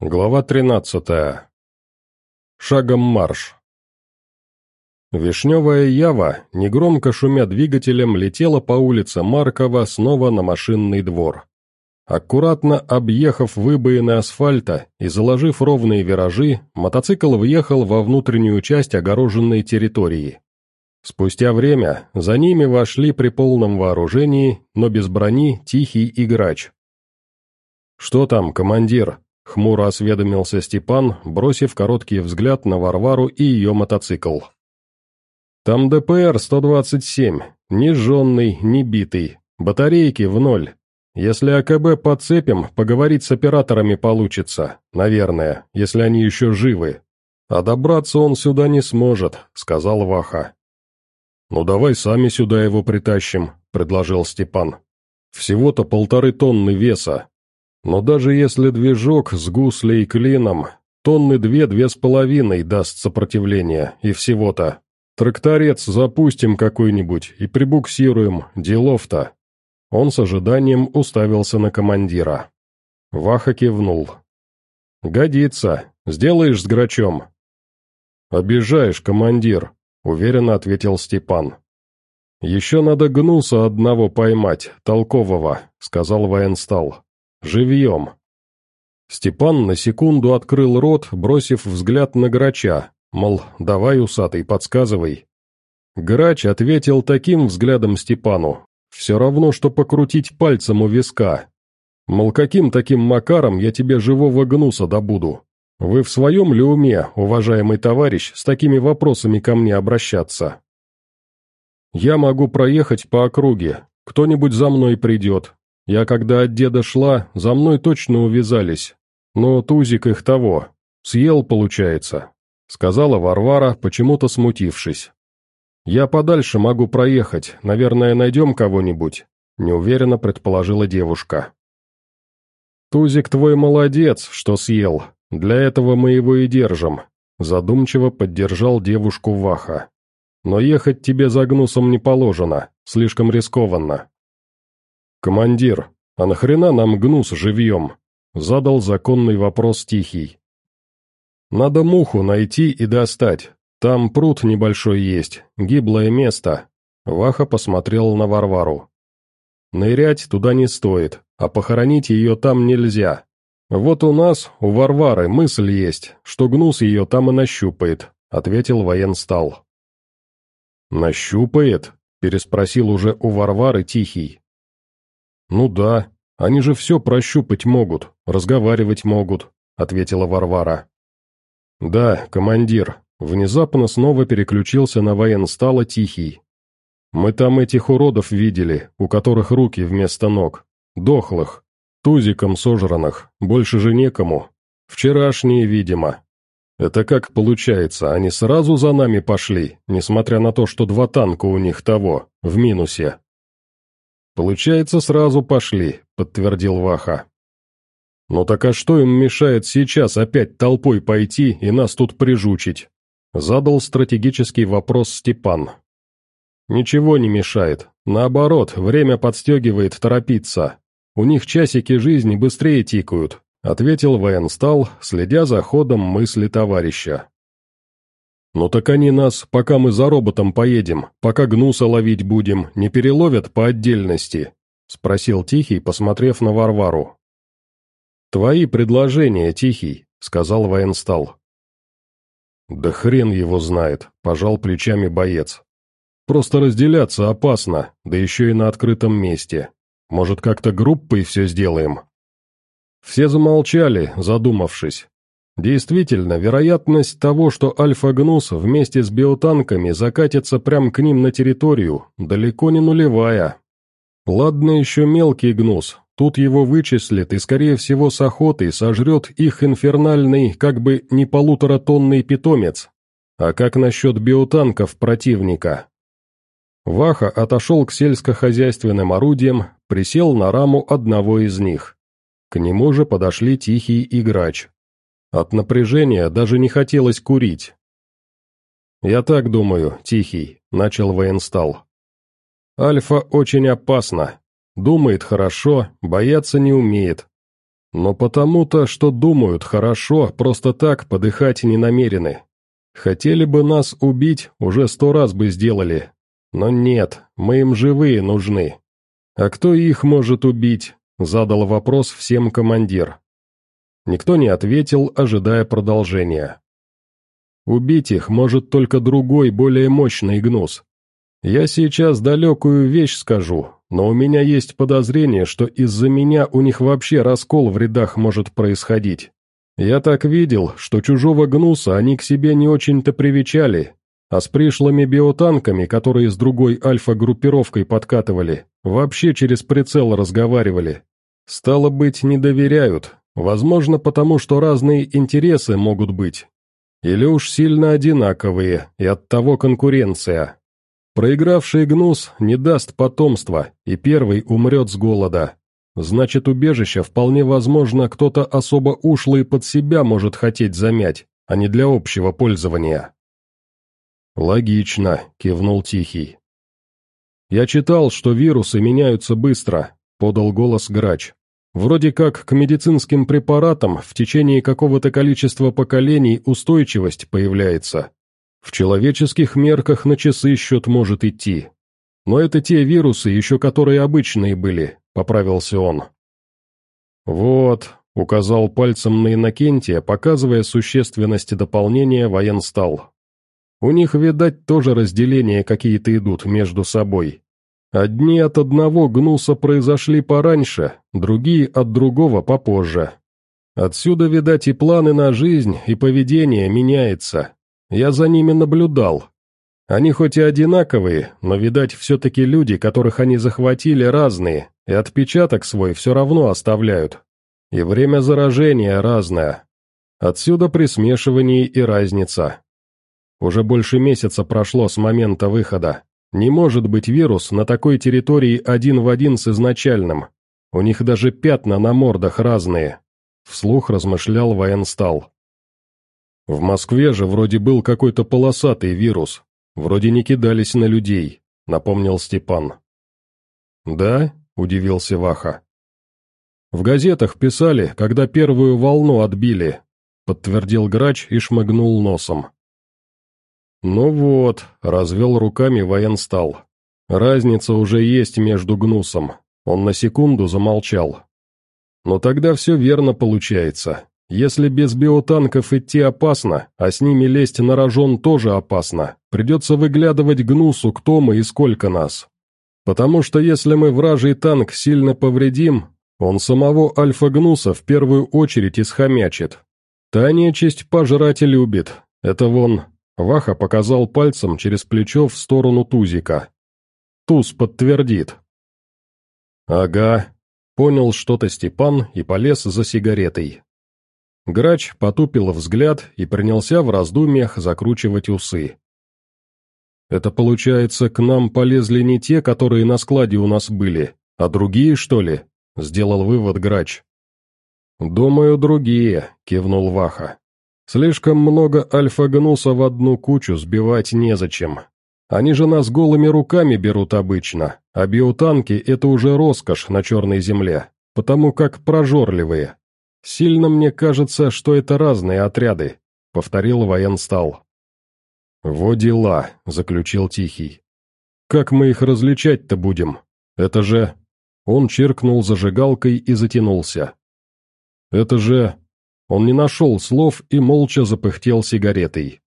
Глава 13. Шагом марш. Вишневая Ява, негромко шумя двигателем, летела по улице Маркова снова на машинный двор. Аккуратно объехав выбоины асфальта и заложив ровные виражи, мотоцикл въехал во внутреннюю часть огороженной территории. Спустя время за ними вошли при полном вооружении, но без брони, тихий играч. «Что там, командир?» Хмуро осведомился Степан, бросив короткий взгляд на Варвару и ее мотоцикл. «Там ДПР-127, ни жженный, ни битый, батарейки в ноль. Если АКБ подцепим, поговорить с операторами получится, наверное, если они еще живы. А добраться он сюда не сможет», — сказал Ваха. «Ну давай сами сюда его притащим», — предложил Степан. «Всего-то полторы тонны веса, но даже если движок с гуслей клином, тонны две-две с половиной даст сопротивление, и всего-то. Тракторец запустим какой-нибудь и прибуксируем, делов-то. Он с ожиданием уставился на командира. Ваха кивнул. «Годится. Сделаешь с грачом?» «Обижаешь, командир», — уверенно ответил Степан. «Еще надо гнуса одного поймать, толкового», — сказал военстал. Живьем!» Степан на секунду открыл рот, бросив взгляд на грача, мол, давай, усатый, подсказывай. Грач ответил таким взглядом Степану, все равно, что покрутить пальцем у виска. Мол, каким таким макаром я тебе живого гнуса добуду? Вы в своем ли уме, уважаемый товарищ, с такими вопросами ко мне обращаться? Я могу проехать по округе, кто-нибудь за мной придет, я когда от деда шла, за мной точно увязались. Но Тузик их того. Съел, получается», — сказала Варвара, почему-то смутившись. «Я подальше могу проехать, наверное, найдем кого-нибудь», — неуверенно предположила девушка. «Тузик твой молодец, что съел. Для этого мы его и держим», — задумчиво поддержал девушку Ваха. «Но ехать тебе за гнусом не положено, слишком рискованно. «Командир, а нахрена нам гнус живьем?» — задал законный вопрос Тихий. «Надо муху найти и достать. Там пруд небольшой есть, гиблое место». Ваха посмотрел на Варвару. «Нырять туда не стоит, а похоронить ее там нельзя. Вот у нас, у Варвары, мысль есть, что гнус ее там и нащупает», — ответил военстал. «Нащупает?» — переспросил уже у Варвары Тихий. «Ну да, они же все прощупать могут, разговаривать могут», — ответила Варвара. «Да, командир», — внезапно снова переключился на военстала Тихий. «Мы там этих уродов видели, у которых руки вместо ног. Дохлых, тузиком сожранных, больше же некому. Вчерашние, видимо. Это как получается, они сразу за нами пошли, несмотря на то, что два танка у них того, в минусе?» «Получается, сразу пошли», — подтвердил Ваха. «Ну так а что им мешает сейчас опять толпой пойти и нас тут прижучить?» — задал стратегический вопрос Степан. «Ничего не мешает. Наоборот, время подстегивает торопиться. У них часики жизни быстрее тикают», — ответил военстал, следя за ходом мысли товарища. «Ну так они нас, пока мы за роботом поедем, пока гнуса ловить будем, не переловят по отдельности?» — спросил Тихий, посмотрев на Варвару. «Твои предложения, Тихий», — сказал военстал. «Да хрен его знает», — пожал плечами боец. «Просто разделяться опасно, да еще и на открытом месте. Может, как-то группой все сделаем?» Все замолчали, задумавшись. Действительно, вероятность того, что Альфа-Гнус вместе с биотанками закатится прямо к ним на территорию, далеко не нулевая. Ладно еще мелкий Гнус, тут его вычислят и, скорее всего, с охотой сожрет их инфернальный, как бы не полуторатонный питомец. А как насчет биотанков противника? Ваха отошел к сельскохозяйственным орудиям, присел на раму одного из них. К нему же подошли Тихий и Грач. От напряжения даже не хотелось курить. «Я так думаю, Тихий», — начал военстал. «Альфа очень опасна. Думает хорошо, бояться не умеет. Но потому-то, что думают хорошо, просто так подыхать не намерены. Хотели бы нас убить, уже сто раз бы сделали. Но нет, мы им живые нужны. А кто их может убить? Задал вопрос всем командир. Никто не ответил, ожидая продолжения. Убить их может только другой, более мощный гнус. Я сейчас далекую вещь скажу, но у меня есть подозрение, что из-за меня у них вообще раскол в рядах может происходить. Я так видел, что чужого гнуса они к себе не очень-то привечали, а с пришлыми биотанками, которые с другой альфа-группировкой подкатывали, вообще через прицел разговаривали. Стало быть, не доверяют, возможно, потому что разные интересы могут быть, или уж сильно одинаковые, и оттого конкуренция. Проигравший гнус не даст потомства, и первый умрет с голода. Значит, убежище вполне возможно кто-то особо ушлый под себя может хотеть замять, а не для общего пользования. «Логично», — кивнул Тихий. «Я читал, что вирусы меняются быстро», — подал голос Грач. Вроде как к медицинским препаратам в течение какого-то количества поколений устойчивость появляется. В человеческих мерках на часы счет может идти. Но это те вирусы, еще которые обычные были, поправился он. Вот, указал пальцем на Иннокентия, показывая существенность дополнения военстал. У них, видать, тоже разделения какие-то идут между собой. Одни от одного гнуса произошли пораньше, другие от другого попозже. Отсюда, видать, и планы на жизнь, и поведение меняется. Я за ними наблюдал. Они хоть и одинаковые, но, видать, все-таки люди, которых они захватили, разные, и отпечаток свой все равно оставляют. И время заражения разное. Отсюда при смешивании и разница. Уже больше месяца прошло с момента выхода. Не может быть вирус на такой территории один в один с изначальным. У них даже пятна на мордах разные. Вслух размышлял военстал. В Москве же вроде был какой-то полосатый вирус. Вроде не кидались на людей, напомнил Степан. Да? Удивился Ваха. В газетах писали, когда первую волну отбили, подтвердил грач и шмыгнул носом. «Ну вот», — развел руками военстал. «Разница уже есть между гнусом». Он на секунду замолчал. «Но тогда все верно получается. Если без биотанков идти опасно, а с ними лезть на рожон тоже опасно, придется выглядывать гнусу, кто мы и сколько нас. Потому что если мы вражий танк сильно повредим, он самого альфа-гнуса в первую очередь исхомячит. Та нечисть пожрать любит, это вон Ваха показал пальцем через плечо в сторону Тузика. Туз подтвердит. «Ага», — понял что-то Степан и полез за сигаретой. Грач потупил взгляд и принялся в раздумьях закручивать усы. «Это получается, к нам полезли не те, которые на складе у нас были, а другие, что ли?» — сделал вывод Грач. «Думаю, другие», — кивнул Ваха. Слишком много альфа-гнуса в одну кучу сбивать незачем. Они же нас голыми руками берут обычно, а биотанки — это уже роскошь на черной земле, потому как прожорливые. Сильно мне кажется, что это разные отряды», — повторил военстал. «Во дела», — заключил Тихий. «Как мы их различать-то будем? Это же...» Он чиркнул зажигалкой и затянулся. «Это же он не нашел слов и молча запыхтел сигаретой.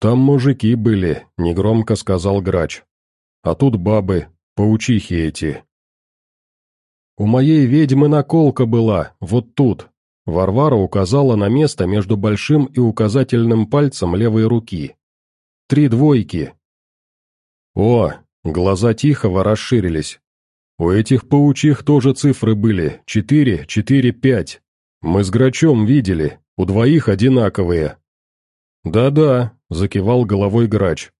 «Там мужики были», — негромко сказал грач. «А тут бабы, паучихи эти». «У моей ведьмы наколка была, вот тут», — Варвара указала на место между большим и указательным пальцем левой руки. «Три двойки». «О!» — глаза Тихого расширились. «У этих паучих тоже цифры были, четыре, четыре, пять. «Мы с Грачом видели, у двоих одинаковые». «Да-да», — закивал головой Грач.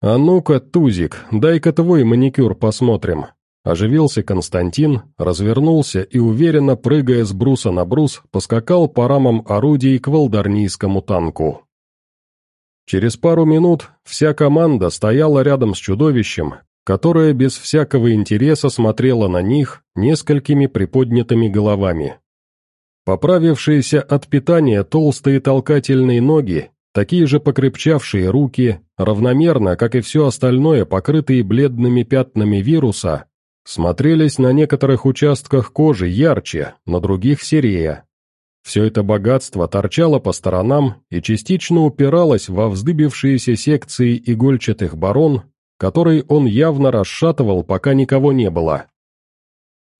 «А ну-ка, Тузик, дай-ка твой маникюр посмотрим». Оживился Константин, развернулся и, уверенно прыгая с бруса на брус, поскакал по рамам орудий к волдарнийскому танку. Через пару минут вся команда стояла рядом с чудовищем, которая без всякого интереса смотрела на них несколькими приподнятыми головами. Поправившиеся от питания толстые толкательные ноги, такие же покрепчавшие руки, равномерно, как и все остальное, покрытые бледными пятнами вируса, смотрелись на некоторых участках кожи ярче, на других серее. Все это богатство торчало по сторонам и частично упиралось во вздыбившиеся секции игольчатых барон, которые он явно расшатывал, пока никого не было.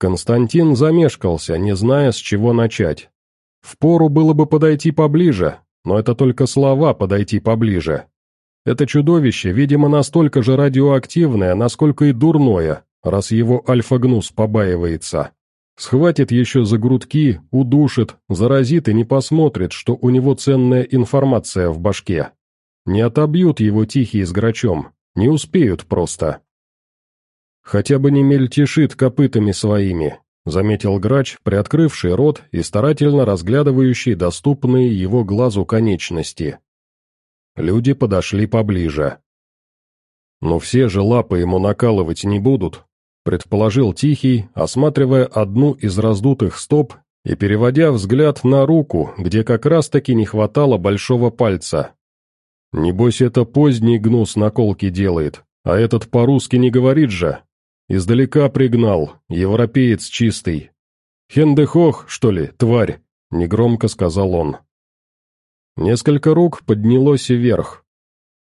Константин замешкался, не зная, с чего начать. Впору было бы подойти поближе, но это только слова «подойти поближе». Это чудовище, видимо, настолько же радиоактивное, насколько и дурное, раз его альфа-гнус побаивается. Схватит еще за грудки, удушит, заразит и не посмотрит, что у него ценная информация в башке. Не отобьют его тихие с грачом, не успеют просто. Хотя бы не мельтешит копытами своими, заметил грач, приоткрывший рот и старательно разглядывающий доступные его глазу конечности. Люди подошли поближе. Но все же лапы ему накалывать не будут, предположил Тихий, осматривая одну из раздутых стоп и переводя взгляд на руку, где как раз-таки не хватало большого пальца. «Небось, это поздний гнус наколки делает, а этот по-русски не говорит же. Издалека пригнал, европеец чистый. Хендехох, что ли, тварь?» — негромко сказал он. Несколько рук поднялось вверх.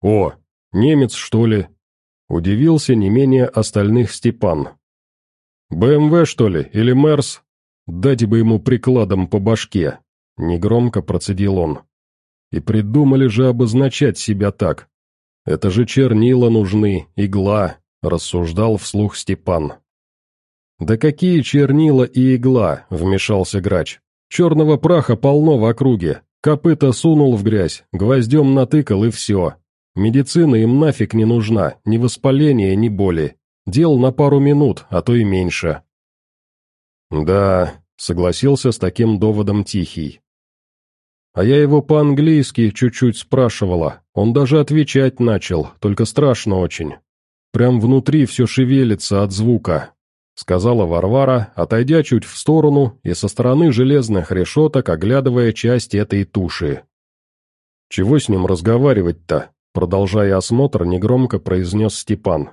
«О, немец, что ли?» Удивился не менее остальных Степан. «БМВ, что ли, или Мерс? Дайте бы ему прикладом по башке!» Негромко процедил он. «И придумали же обозначать себя так. Это же чернила нужны, игла», — рассуждал вслух Степан. «Да какие чернила и игла?» — вмешался грач. «Черного праха полно в округе. Копыта сунул в грязь, гвоздем натыкал и все. Медицина им нафиг не нужна, ни воспаления, ни боли. Дел на пару минут, а то и меньше. Да, согласился с таким доводом Тихий. А я его по-английски чуть-чуть спрашивала, он даже отвечать начал, только страшно очень. Прям внутри все шевелится от звука, сказала Варвара, отойдя чуть в сторону и со стороны железных решеток оглядывая часть этой туши. Чего с ним разговаривать-то? Продолжая осмотр, негромко произнес Степан.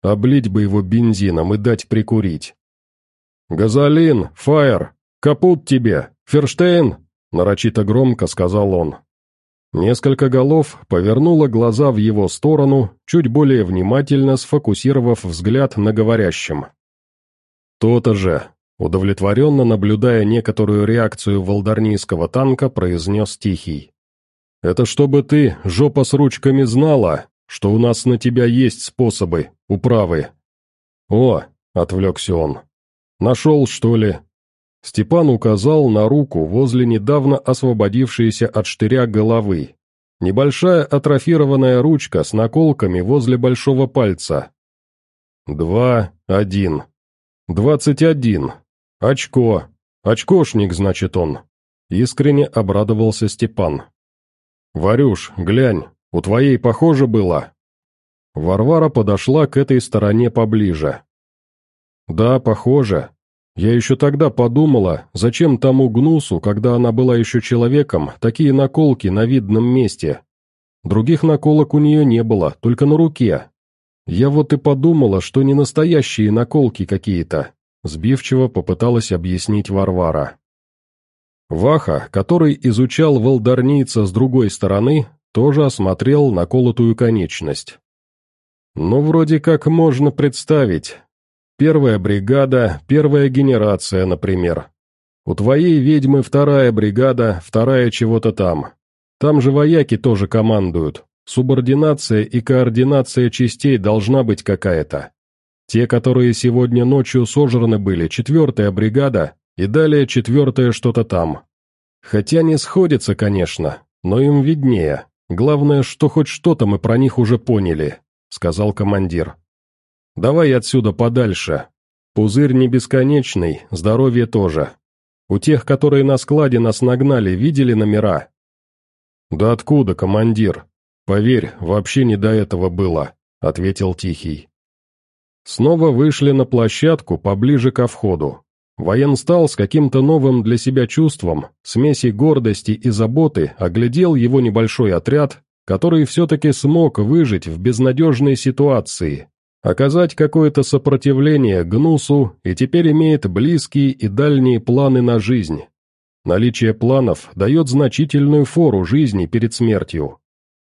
«Облить бы его бензином и дать прикурить». «Газолин! Фаер! Капут тебе! Ферштейн!» Нарочито громко сказал он. Несколько голов повернуло глаза в его сторону, чуть более внимательно сфокусировав взгляд на говорящем. «То-то же!» Удовлетворенно наблюдая некоторую реакцию волдарнийского танка, произнес Тихий. Это чтобы ты, жопа с ручками, знала, что у нас на тебя есть способы, управы». «О!» — отвлекся он. «Нашел, что ли?» Степан указал на руку возле недавно освободившейся от штыря головы. Небольшая атрофированная ручка с наколками возле большого пальца. «Два, один. Двадцать один. Очко. Очкошник, значит он». Искренне обрадовался Степан. «Варюш, глянь, у твоей похоже было?» Варвара подошла к этой стороне поближе. «Да, похоже. Я еще тогда подумала, зачем тому гнусу, когда она была еще человеком, такие наколки на видном месте. Других наколок у нее не было, только на руке. Я вот и подумала, что не настоящие наколки какие-то», сбивчиво попыталась объяснить Варвара. Ваха, который изучал волдарнийца с другой стороны, тоже осмотрел наколотую конечность. Ну, вроде как можно представить. Первая бригада, первая генерация, например. У твоей ведьмы вторая бригада, вторая чего-то там. Там же вояки тоже командуют. Субординация и координация частей должна быть какая-то. Те, которые сегодня ночью сожраны были, четвертая бригада, и далее четвертое что-то там. Хотя не сходится, конечно, но им виднее. Главное, что хоть что-то мы про них уже поняли», — сказал командир. «Давай отсюда подальше. Пузырь не бесконечный, здоровье тоже. У тех, которые на складе нас нагнали, видели номера?» «Да откуда, командир? Поверь, вообще не до этого было», — ответил Тихий. Снова вышли на площадку поближе ко входу. Военстал с каким-то новым для себя чувством, смеси гордости и заботы, оглядел его небольшой отряд, который все-таки смог выжить в безнадежной ситуации, оказать какое-то сопротивление Гнусу и теперь имеет близкие и дальние планы на жизнь. Наличие планов дает значительную фору жизни перед смертью.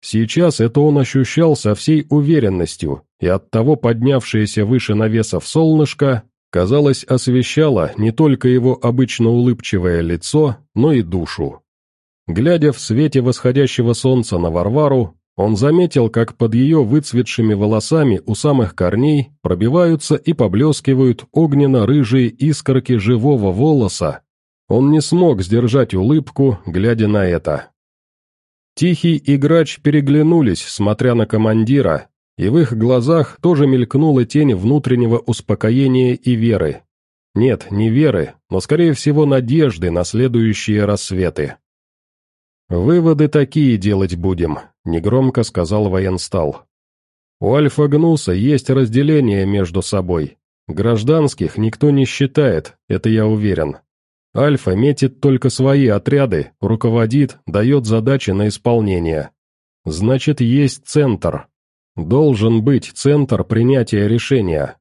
Сейчас это он ощущал со всей уверенностью, и оттого поднявшееся выше навесов солнышко, казалось, освещало не только его обычно улыбчивое лицо, но и душу. Глядя в свете восходящего солнца на Варвару, он заметил, как под ее выцветшими волосами у самых корней пробиваются и поблескивают огненно-рыжие искорки живого волоса. Он не смог сдержать улыбку, глядя на это. Тихий и грач переглянулись, смотря на командира, и в их глазах тоже мелькнула тень внутреннего успокоения и веры. Нет, не веры, но скорее всего надежды на следующие рассветы. «Выводы такие делать будем», — негромко сказал военстал. «У Альфа-Гнуса есть разделение между собой. Гражданских никто не считает, это я уверен. Альфа метит только свои отряды, руководит, дает задачи на исполнение. Значит, есть центр. Должен быть центр принятия решения.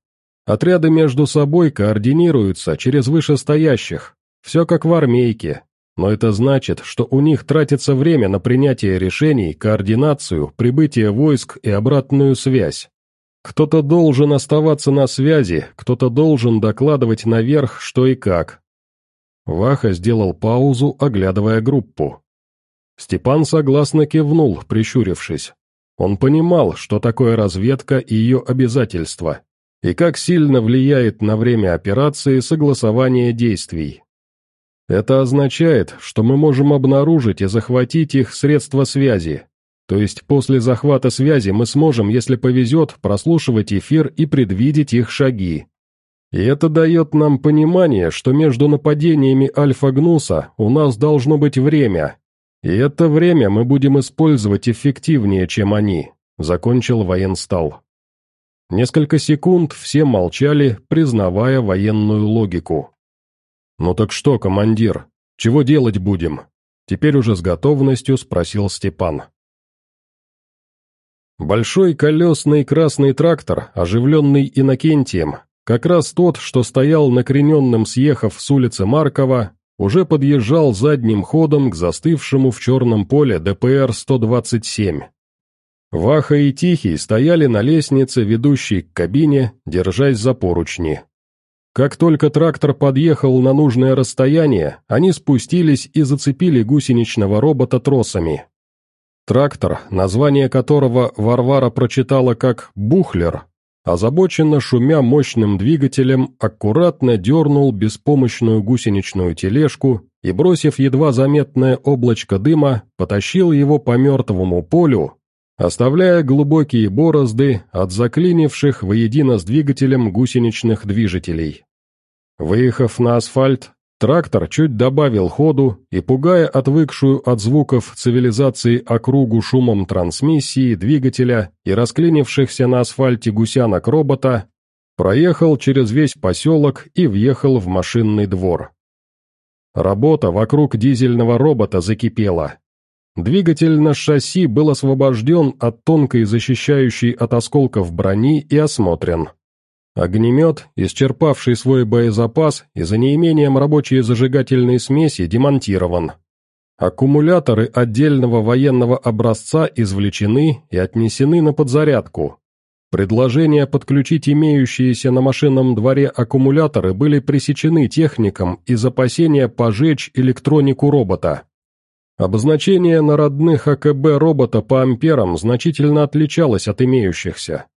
Отряды между собой координируются через вышестоящих. Все как в армейке. Но это значит, что у них тратится время на принятие решений, координацию, прибытие войск и обратную связь. Кто-то должен оставаться на связи, кто-то должен докладывать наверх, что и как, Ваха сделал паузу, оглядывая группу. Степан согласно кивнул, прищурившись. Он понимал, что такое разведка и ее обязательства, и как сильно влияет на время операции согласование действий. Это означает, что мы можем обнаружить и захватить их средства связи. То есть после захвата связи мы сможем, если повезет, прослушивать эфир и предвидеть их шаги. И это дает нам понимание, что между нападениями Альфа-Гнуса у нас должно быть время. И это время мы будем использовать эффективнее, чем они», — закончил военстал. Несколько секунд все молчали, признавая военную логику. «Ну так что, командир, чего делать будем?» Теперь уже с готовностью спросил Степан. Большой колесный красный трактор, оживленный Иннокентием, как раз тот, что стоял накрененным съехав с улицы Маркова, уже подъезжал задним ходом к застывшему в черном поле ДПР-127. Ваха и Тихий стояли на лестнице, ведущей к кабине, держась за поручни. Как только трактор подъехал на нужное расстояние, они спустились и зацепили гусеничного робота тросами. Трактор, название которого Варвара прочитала как «Бухлер», озабоченно шумя мощным двигателем, аккуратно дернул беспомощную гусеничную тележку и, бросив едва заметное облачко дыма, потащил его по мертвому полю, оставляя глубокие борозды от заклинивших воедино с двигателем гусеничных движителей. Выехав на асфальт, Трактор чуть добавил ходу и, пугая отвыкшую от звуков цивилизации округу шумом трансмиссии, двигателя и расклинившихся на асфальте гусянок робота, проехал через весь поселок и въехал в машинный двор. Работа вокруг дизельного робота закипела. Двигатель на шасси был освобожден от тонкой защищающей от осколков брони и осмотрен. Огнемет, исчерпавший свой боезапас и за неимением рабочей зажигательной смеси, демонтирован. Аккумуляторы отдельного военного образца извлечены и отнесены на подзарядку. Предложения подключить имеющиеся на машинном дворе аккумуляторы были пресечены техникам из опасения пожечь электронику робота. Обозначение на родных АКБ робота по амперам значительно отличалось от имеющихся.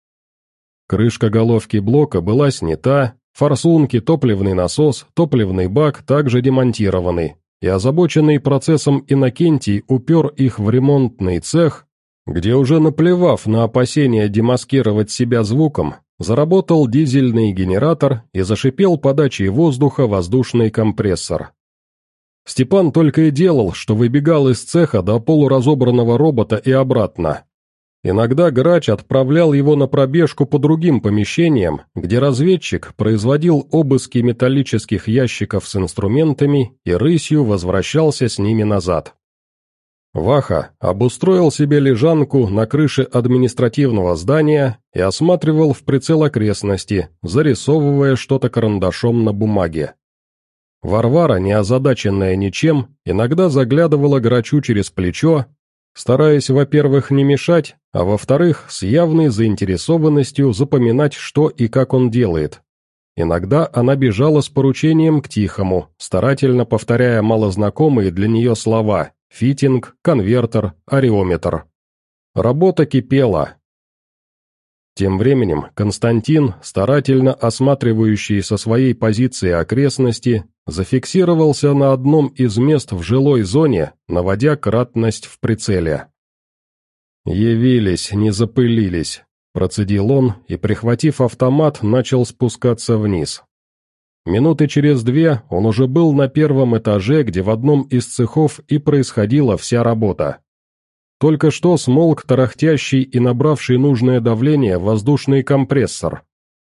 Крышка головки блока была снята, форсунки, топливный насос, топливный бак также демонтированы, и озабоченный процессом Иннокентий упер их в ремонтный цех, где уже наплевав на опасение демаскировать себя звуком, заработал дизельный генератор и зашипел подачей воздуха воздушный компрессор. Степан только и делал, что выбегал из цеха до полуразобранного робота и обратно. Иногда грач отправлял его на пробежку по другим помещениям, где разведчик производил обыски металлических ящиков с инструментами и рысью возвращался с ними назад. Ваха обустроил себе лежанку на крыше административного здания и осматривал в прицел окрестности, зарисовывая что-то карандашом на бумаге. Варвара, не озадаченная ничем, иногда заглядывала грачу через плечо, стараясь, во-первых, не мешать, а во-вторых, с явной заинтересованностью запоминать, что и как он делает. Иногда она бежала с поручением к Тихому, старательно повторяя малознакомые для нее слова фитинг, конвертер, ареометр. Работа кипела. Тем временем Константин, старательно осматривающий со своей позиции окрестности, зафиксировался на одном из мест в жилой зоне, наводя кратность в прицеле. «Явились, не запылились», — процедил он и, прихватив автомат, начал спускаться вниз. Минуты через две он уже был на первом этаже, где в одном из цехов и происходила вся работа. Только что смолк тарахтящий и набравший нужное давление воздушный компрессор.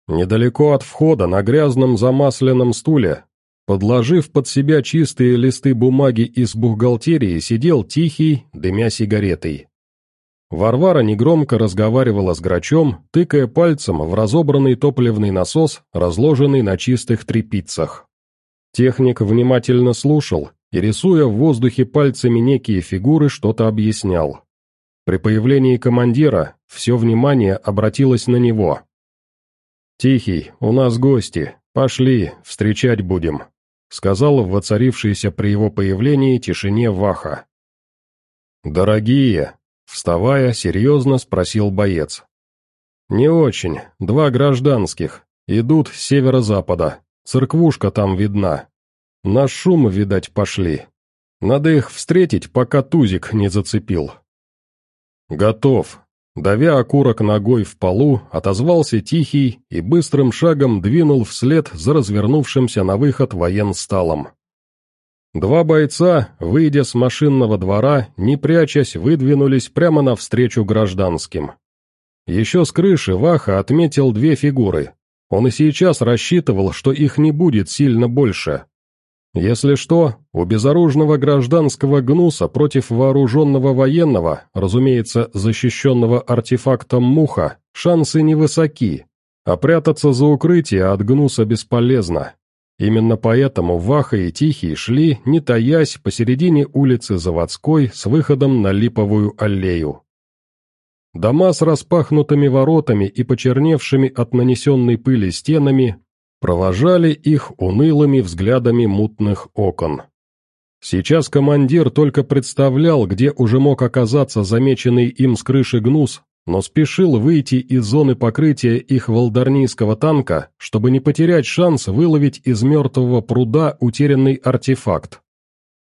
Недалеко от входа на грязном замасленном стуле, подложив под себя чистые листы бумаги из бухгалтерии, сидел тихий, дымя сигаретой. Варвара негромко разговаривала с грачом, тыкая пальцем в разобранный топливный насос, разложенный на чистых трепицах. Техник внимательно слушал и, рисуя в воздухе пальцами некие фигуры, что-то объяснял. При появлении командира все внимание обратилось на него. «Тихий, у нас гости, пошли, встречать будем», сказал в воцарившейся при его появлении тишине Ваха. «Дорогие, Вставая, серьезно спросил боец. «Не очень. Два гражданских. Идут с северо-запада. Церквушка там видна. На шум, видать, пошли. Надо их встретить, пока тузик не зацепил». «Готов», Давя окурок ногой в полу, отозвался Тихий и быстрым шагом двинул вслед за развернувшимся на выход военсталом. Два бойца, выйдя с машинного двора, не прячась, выдвинулись прямо навстречу гражданским. Еще с крыши Ваха отметил две фигуры. Он и сейчас рассчитывал, что их не будет сильно больше. Если что, у безоружного гражданского гнуса против вооруженного военного, разумеется, защищенного артефактом муха, шансы невысоки, а прятаться за укрытие от гнуса бесполезно. Именно поэтому Ваха и Тихий шли, не таясь, посередине улицы Заводской с выходом на Липовую аллею. Дома с распахнутыми воротами и почерневшими от нанесенной пыли стенами провожали их унылыми взглядами мутных окон. Сейчас командир только представлял, где уже мог оказаться замеченный им с крыши гнус, но спешил выйти из зоны покрытия их волдарнийского танка, чтобы не потерять шанс выловить из мертвого пруда утерянный артефакт.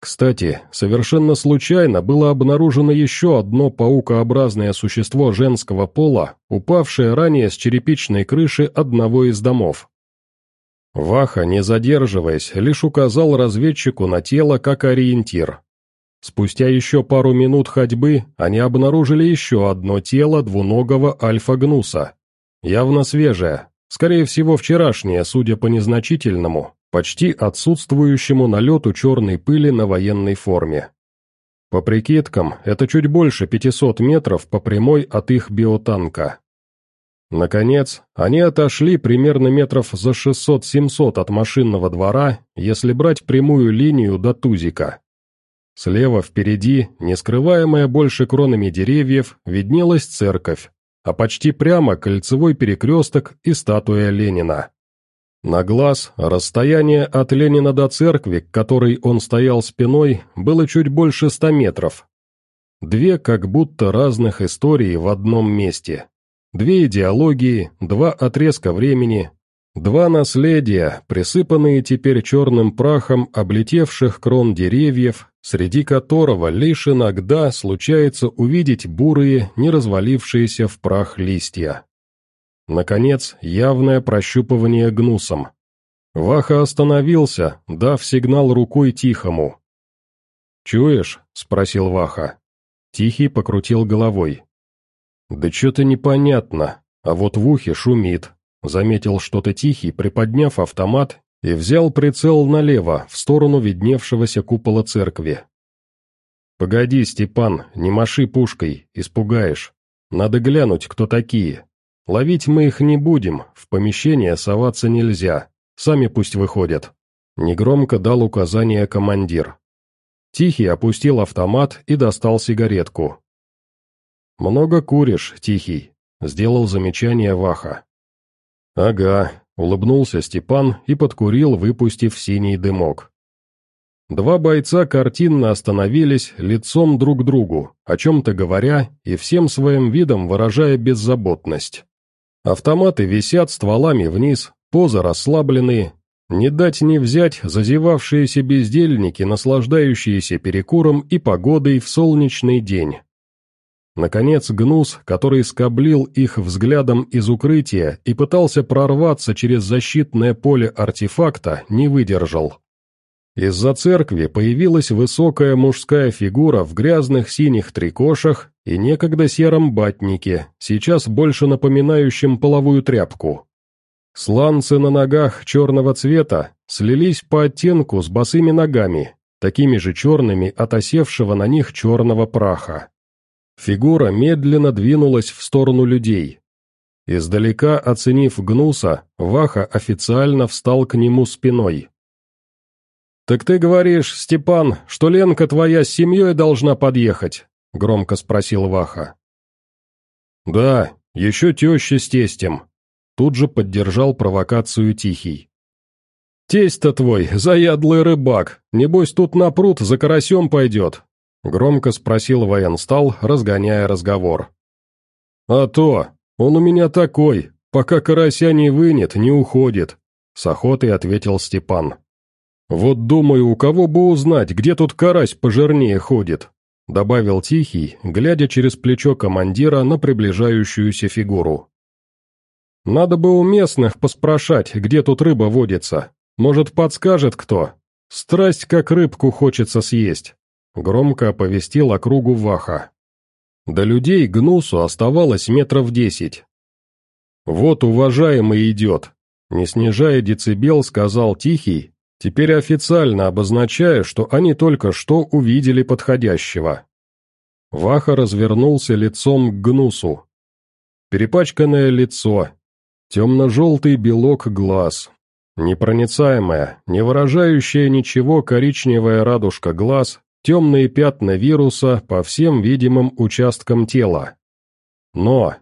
Кстати, совершенно случайно было обнаружено еще одно паукообразное существо женского пола, упавшее ранее с черепичной крыши одного из домов. Ваха, не задерживаясь, лишь указал разведчику на тело как ориентир. Спустя еще пару минут ходьбы они обнаружили еще одно тело двуногого альфа-гнуса. Явно свежее, скорее всего вчерашнее, судя по незначительному, почти отсутствующему налету черной пыли на военной форме. По прикидкам, это чуть больше 500 метров по прямой от их биотанка. Наконец, они отошли примерно метров за 600-700 от машинного двора, если брать прямую линию до Тузика. Слева впереди, не скрываемая больше кронами деревьев, виднелась церковь, а почти прямо кольцевой перекресток и статуя Ленина. На глаз расстояние от Ленина до церкви, к которой он стоял спиной, было чуть больше ста метров. Две как будто разных истории в одном месте. Две идеологии, два отрезка времени, Два наследия, присыпанные теперь черным прахом облетевших крон деревьев, среди которого лишь иногда случается увидеть бурые, не развалившиеся в прах листья. Наконец, явное прощупывание гнусом. Ваха остановился, дав сигнал рукой Тихому. «Чуешь?» — спросил Ваха. Тихий покрутил головой. «Да что-то непонятно, а вот в ухе шумит», — заметил что-то тихий, приподняв автомат и взял прицел налево, в сторону видневшегося купола церкви. «Погоди, Степан, не маши пушкой, испугаешь. Надо глянуть, кто такие. Ловить мы их не будем, в помещение соваться нельзя, сами пусть выходят». Негромко дал указание командир. Тихий опустил автомат и достал сигаретку. «Много куришь, Тихий», — сделал замечание Ваха. «Ага», — улыбнулся Степан и подкурил, выпустив синий дымок. Два бойца картинно остановились лицом друг к другу, о чем-то говоря и всем своим видом выражая беззаботность. Автоматы висят стволами вниз, позы расслабленные, не дать не взять зазевавшиеся бездельники, наслаждающиеся перекуром и погодой в солнечный день. Наконец Гнус, который скоблил их взглядом из укрытия и пытался прорваться через защитное поле артефакта, не выдержал. Из-за церкви появилась высокая мужская фигура в грязных синих трикошах и некогда сером батнике, сейчас больше напоминающем половую тряпку. Сланцы на ногах черного цвета слились по оттенку с босыми ногами, такими же черными от осевшего на них черного праха. Фигура медленно двинулась в сторону людей. Издалека оценив Гнуса, Ваха официально встал к нему спиной. «Так ты говоришь, Степан, что Ленка твоя с семьей должна подъехать?» — громко спросил Ваха. «Да, еще теща с тестем», Тут же поддержал провокацию Тихий. «Тесть-то твой, заядлый рыбак, небось тут на пруд за карасем пойдет?» Громко спросил военстал, разгоняя разговор. «А то, он у меня такой, пока карася не вынет, не уходит», с охотой ответил Степан. «Вот думаю, у кого бы узнать, где тут карась пожирнее ходит», добавил Тихий, глядя через плечо командира на приближающуюся фигуру. Надо бы у местных поспрашать, где тут рыба водится. Может, подскажет кто? Страсть как рыбку хочется съесть. Громко оповестил округу Ваха. До людей Гнусу оставалось метров десять. «Вот уважаемый идет», — не снижая децибел, сказал Тихий, теперь официально обозначая, что они только что увидели подходящего. Ваха развернулся лицом к Гнусу. Перепачканное лицо, Темно-желтый белок глаз. Непроницаемая, не выражающая ничего коричневая радужка глаз, темные пятна вируса по всем видимым участкам тела. Но...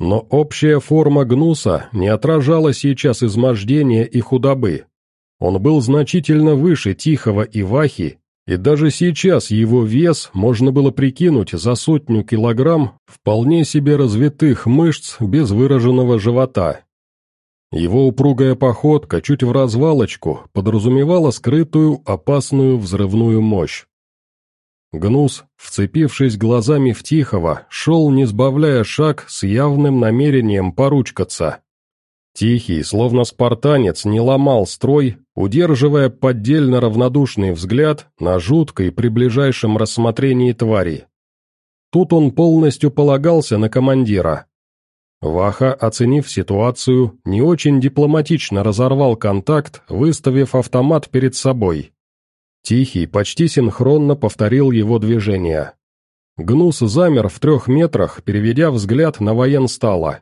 Но общая форма гнуса не отражала сейчас измождения и худобы. Он был значительно выше Тихого и Вахи, и даже сейчас его вес можно было прикинуть за сотню килограмм вполне себе развитых мышц без выраженного живота. Его упругая походка чуть в развалочку подразумевала скрытую опасную взрывную мощь. Гнус, вцепившись глазами в Тихого, шел, не сбавляя шаг, с явным намерением поручкаться. Тихий, словно спартанец, не ломал строй, удерживая поддельно равнодушный взгляд на жуткой при ближайшем рассмотрении твари. Тут он полностью полагался на командира. Ваха, оценив ситуацию, не очень дипломатично разорвал контакт, выставив автомат перед собой. Тихий почти синхронно повторил его движение. Гнус замер в трех метрах, переведя взгляд на военстала.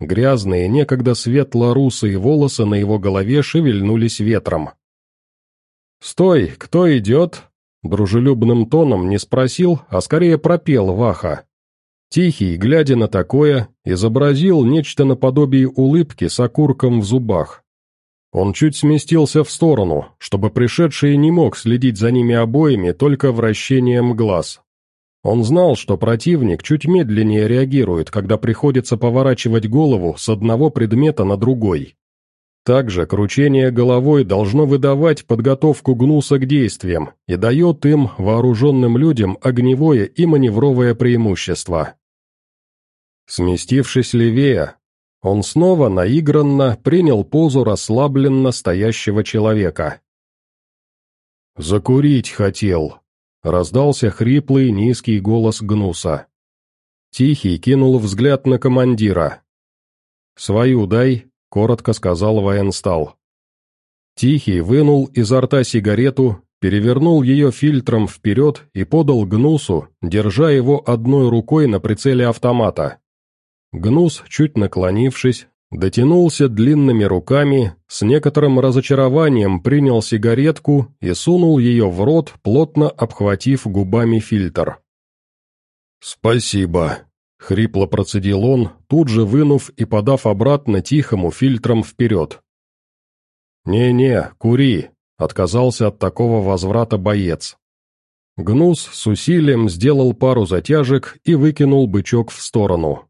Грязные, некогда светло-русые волосы на его голове шевельнулись ветром. «Стой, кто идет?» Дружелюбным тоном не спросил, а скорее пропел Ваха. Тихий, глядя на такое, изобразил нечто наподобие улыбки с окурком в зубах. Он чуть сместился в сторону, чтобы пришедший не мог следить за ними обоими только вращением глаз. Он знал, что противник чуть медленнее реагирует, когда приходится поворачивать голову с одного предмета на другой. Также кручение головой должно выдавать подготовку гнуса к действиям и дает им, вооруженным людям, огневое и маневровое преимущество. Сместившись левее, он снова наигранно принял позу расслабленно стоящего человека. «Закурить хотел», — раздался хриплый низкий голос Гнуса. Тихий кинул взгляд на командира. «Свою дай», — коротко сказал военстал. Тихий вынул изо рта сигарету, перевернул ее фильтром вперед и подал Гнусу, держа его одной рукой на прицеле автомата. Гнус, чуть наклонившись, дотянулся длинными руками, с некоторым разочарованием принял сигаретку и сунул ее в рот, плотно обхватив губами фильтр. «Спасибо», — хрипло процедил он, тут же вынув и подав обратно тихому фильтром вперед. «Не-не, кури», — отказался от такого возврата боец. Гнус с усилием сделал пару затяжек и выкинул бычок в сторону.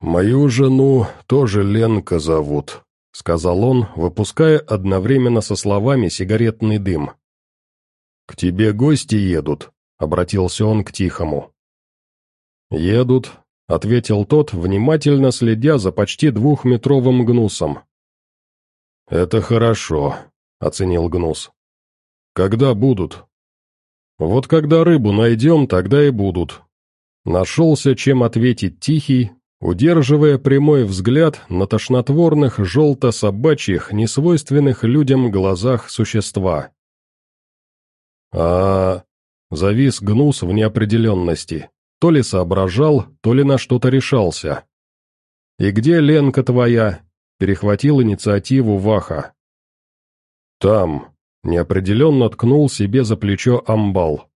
«Мою жену тоже Ленка зовут», — сказал он, выпуская одновременно со словами сигаретный дым. «К тебе гости едут», обратился он к Тихому. «Едут», — ответил тот, внимательно следя за почти двухметровым гнусом. «Это хорошо», — оценил гнус. «Когда будут?» «Вот когда рыбу найдем, тогда и будут». Нашелся, чем ответить Тихий, удерживая прямой взгляд на тошнотворных желто-собачьих, несвойственных людям глазах существа. «А Завис гнус в неопределенности. То ли соображал, то ли на что-то решался. «И где Ленка твоя?» — перехватил инициативу Ваха. «Там», — неопределенно ткнул себе за плечо амбал.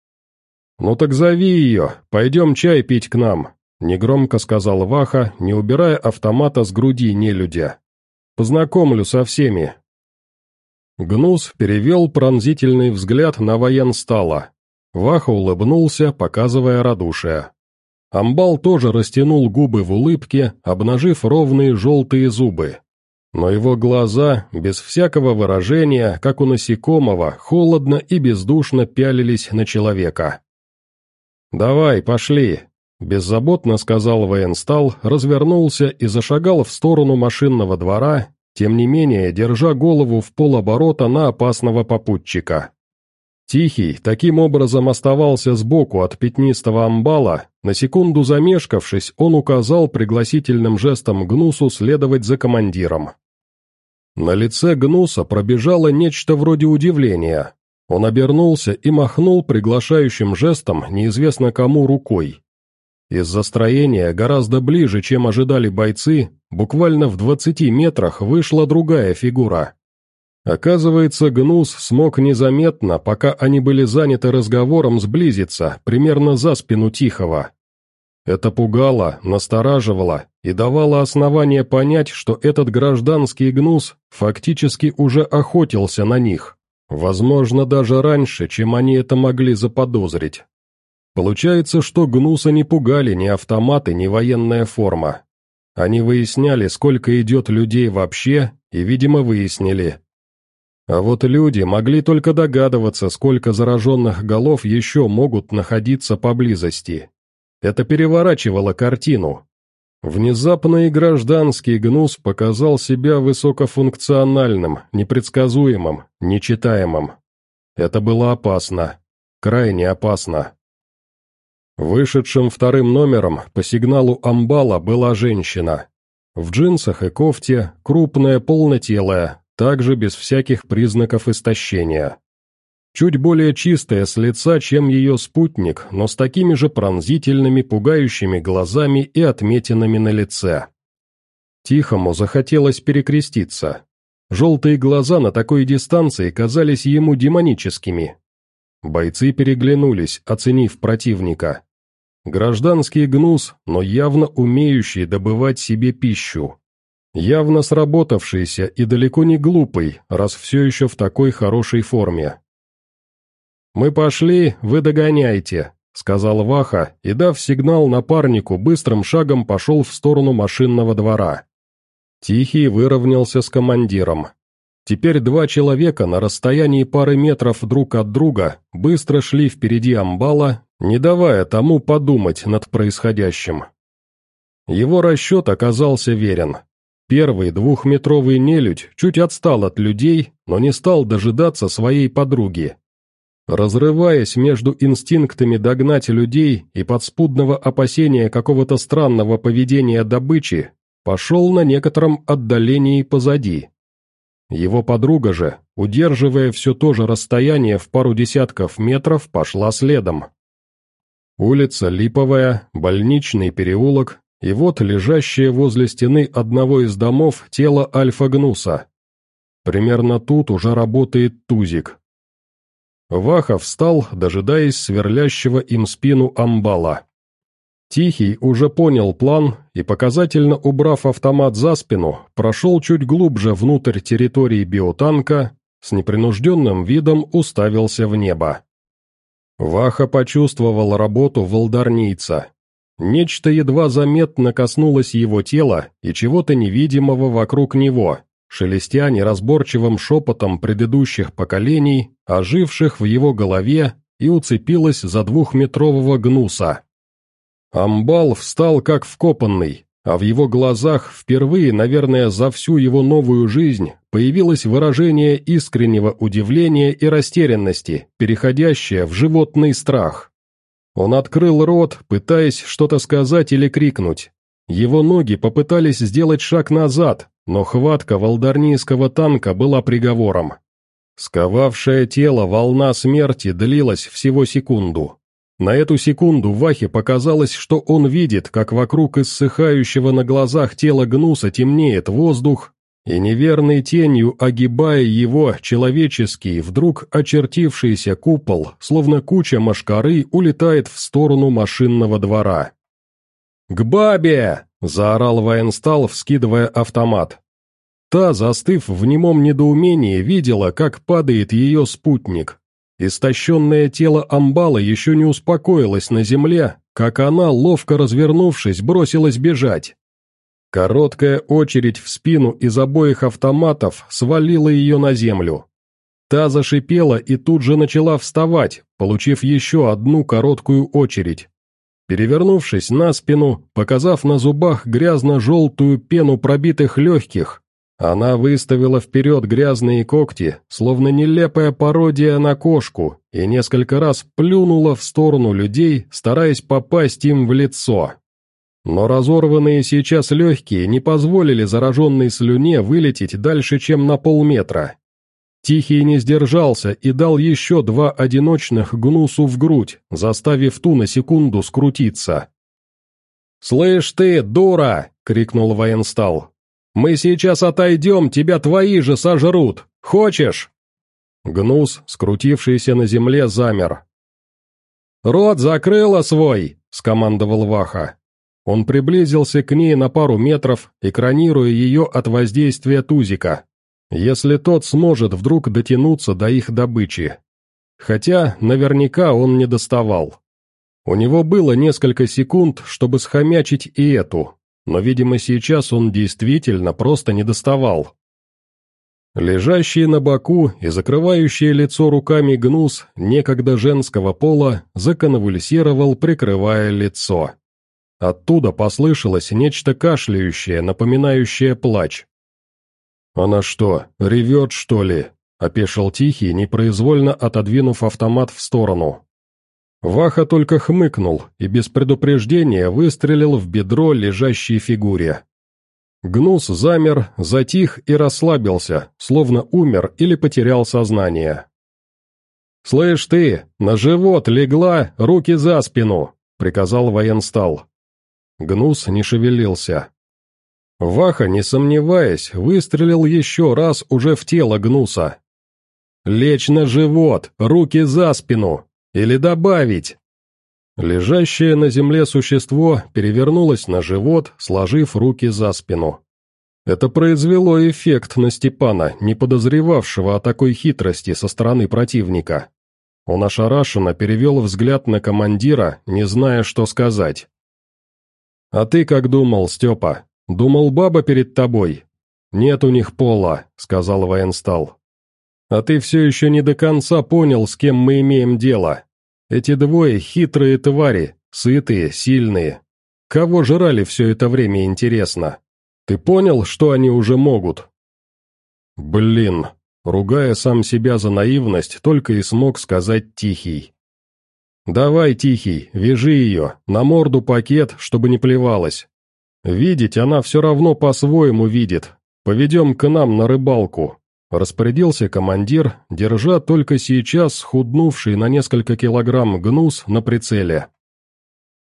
«Ну так зови ее, пойдем чай пить к нам», — негромко сказал Ваха, не убирая автомата с груди нелюдя. «Познакомлю со всеми». Гнус перевел пронзительный взгляд на военстала, Ваха улыбнулся, показывая радушие. Амбал тоже растянул губы в улыбке, обнажив ровные желтые зубы. Но его глаза, без всякого выражения, как у насекомого, холодно и бездушно пялились на человека. «Давай, пошли», — беззаботно сказал военстал, развернулся и зашагал в сторону машинного двора, тем не менее держа голову в полоборота на опасного попутчика. Тихий таким образом оставался сбоку от пятнистого амбала, на секунду замешкавшись, он указал пригласительным жестом Гнусу следовать за командиром. На лице Гнуса пробежало нечто вроде удивления. Он обернулся и махнул приглашающим жестом неизвестно кому рукой. Из-за строения гораздо ближе, чем ожидали бойцы, буквально в двадцати метрах вышла другая фигура. Оказывается, Гнус смог незаметно, пока они были заняты разговором, сблизиться, примерно за спину Тихого. Это пугало, настораживало и давало основание понять, что этот гражданский Гнус фактически уже охотился на них, возможно, даже раньше, чем они это могли заподозрить. Получается, что Гнуса не пугали ни автоматы, ни военная форма. Они выясняли, сколько идет людей вообще, и, видимо, выяснили, а вот люди могли только догадываться, сколько зараженных голов еще могут находиться поблизости. Это переворачивало картину. Внезапно и гражданский гнус показал себя высокофункциональным, непредсказуемым, нечитаемым. Это было опасно. Крайне опасно. Вышедшим вторым номером по сигналу амбала была женщина. В джинсах и кофте, крупная, полнотелая, также без всяких признаков истощения. Чуть более чистая с лица, чем ее спутник, но с такими же пронзительными, пугающими глазами и отметинами на лице. Тихому захотелось перекреститься. Желтые глаза на такой дистанции казались ему демоническими. Бойцы переглянулись, оценив противника. Гражданский гнус, но явно умеющий добывать себе пищу. Явно сработавшийся и далеко не глупый, раз все еще в такой хорошей форме. «Мы пошли, вы догоняйте», — сказал Ваха и, дав сигнал напарнику, быстрым шагом пошел в сторону машинного двора. Тихий выровнялся с командиром. Теперь два человека на расстоянии пары метров друг от друга быстро шли впереди амбала, не давая тому подумать над происходящим. Его расчет оказался верен. Первый двухметровый нелюдь чуть отстал от людей, но не стал дожидаться своей подруги. разрываясь между инстинктами догнать людей и подспудного опасения какого-то странного поведения добычи, пошел на некотором отдалении позади. Его подруга же, удерживая все то же расстояние в пару десятков метров, пошла следом. Улица Липовая, больничный переулок, и вот лежащее возле стены одного из домов тело Альфа-Гнуса. Примерно тут уже работает Тузик. Ваха встал, дожидаясь сверлящего им спину амбала. Тихий уже понял план и, показательно убрав автомат за спину, прошел чуть глубже внутрь территории биотанка, с непринужденным видом уставился в небо. Ваха почувствовал работу волдарнийца. Нечто едва заметно коснулось его тела и чего-то невидимого вокруг него, шелестя неразборчивым шепотом предыдущих поколений, оживших в его голове, и уцепилось за двухметрового гнуса. Амбал встал как вкопанный, а в его глазах впервые, наверное, за всю его новую жизнь появилось выражение искреннего удивления и растерянности, переходящее в животный страх. Он открыл рот, пытаясь что-то сказать или крикнуть. Его ноги попытались сделать шаг назад, но хватка волдарнийского танка была приговором. Сковавшее тело волна смерти длилась всего секунду. На эту секунду Вахе показалось, что он видит, как вокруг иссыхающего на глазах тела гнуса темнеет воздух, и неверной тенью, огибая его, человеческий, вдруг очертившийся купол, словно куча машкары, улетает в сторону машинного двора. «К бабе!» — заорал военстал, вскидывая автомат. Та, застыв в немом недоумении, видела, как падает ее спутник, Истощенное тело амбала еще не успокоилось на земле, как она, ловко развернувшись, бросилась бежать. Короткая очередь в спину из обоих автоматов свалила ее на землю. Та зашипела и тут же начала вставать, получив еще одну короткую очередь. Перевернувшись на спину, показав на зубах грязно-желтую пену пробитых легких, она выставила вперед грязные когти, словно нелепая пародия на кошку, и несколько раз плюнула в сторону людей, стараясь попасть им в лицо. Но разорванные сейчас легкие не позволили зараженной слюне вылететь дальше, чем на полметра. Тихий не сдержался и дал еще два одиночных гнусу в грудь, заставив ту на секунду скрутиться. «Слышь ты, дура!» — крикнул военстал. Мы сейчас отойдем, тебя твои же сожрут. Хочешь?» Гнус, скрутившийся на земле, замер. «Рот закрыла свой!» — скомандовал Ваха. Он приблизился к ней на пару метров, экранируя ее от воздействия тузика, если тот сможет вдруг дотянуться до их добычи. Хотя, наверняка, он не доставал. У него было несколько секунд, чтобы схомячить и эту, но, видимо, сейчас он действительно просто не доставал. Лежащий на боку и закрывающий лицо руками гнус некогда женского пола законвульсировал, прикрывая лицо. Оттуда послышалось нечто кашляющее, напоминающее плач. «Она что, ревет, что ли?» — опешил Тихий, непроизвольно отодвинув автомат в сторону. Ваха только хмыкнул и без предупреждения выстрелил в бедро лежащей фигуре. Гнус замер, затих и расслабился, словно умер или потерял сознание. «Слышь ты, на живот легла, руки за спину!» — приказал военстал. Гнус не шевелился. Ваха, не сомневаясь, выстрелил еще раз уже в тело Гнуса. «Лечь на живот, руки за спину!» Или добавить?» Лежащее на земле существо перевернулось на живот, сложив руки за спину. Это произвело эффект на Степана, не подозревавшего о такой хитрости со стороны противника. Он ошарашенно перевел взгляд на командира, не зная, что сказать. «А ты как думал, Степа? Думал, баба перед тобой?» «Нет у них пола», — сказал военстал. А ты все еще не до конца понял, с кем мы имеем дело. Эти двое хитрые твари, сытые, сильные. Кого жрали все это время, интересно? Ты понял, что они уже могут? Блин, ругая сам себя за наивность, только и смог сказать Тихий. «Давай, Тихий, вяжи ее, на морду пакет, чтобы не плевалась. Видеть она все равно по-своему видит. Поведем к нам на рыбалку». Распорядился командир, держа только сейчас схуднувший на несколько килограмм гнус на прицеле.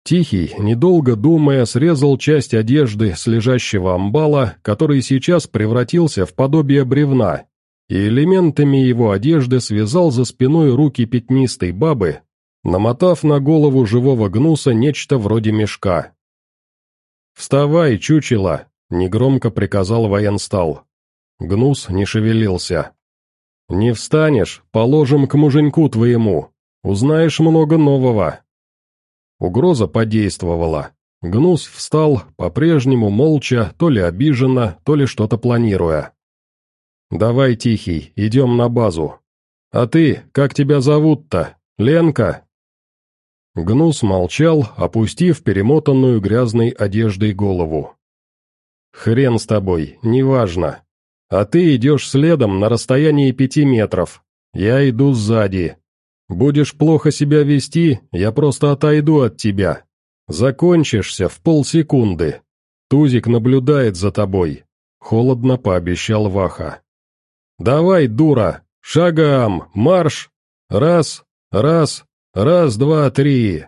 Тихий, недолго думая, срезал часть одежды с лежащего амбала, который сейчас превратился в подобие бревна, и элементами его одежды связал за спиной руки пятнистой бабы, намотав на голову живого гнуса нечто вроде мешка. «Вставай, чучело!» — негромко приказал военстал. Гнус не шевелился. «Не встанешь, положим к муженьку твоему. Узнаешь много нового». Угроза подействовала. Гнус встал, по-прежнему молча, то ли обиженно, то ли что-то планируя. «Давай, Тихий, идем на базу. А ты, как тебя зовут-то? Ленка?» Гнус молчал, опустив перемотанную грязной одеждой голову. «Хрен с тобой, неважно. А ты идешь следом на расстоянии пяти метров. Я иду сзади. Будешь плохо себя вести, я просто отойду от тебя. Закончишься в полсекунды. Тузик наблюдает за тобой», — холодно пообещал Ваха. «Давай, дура! Шагом! Марш! Раз, раз, раз, два, три!»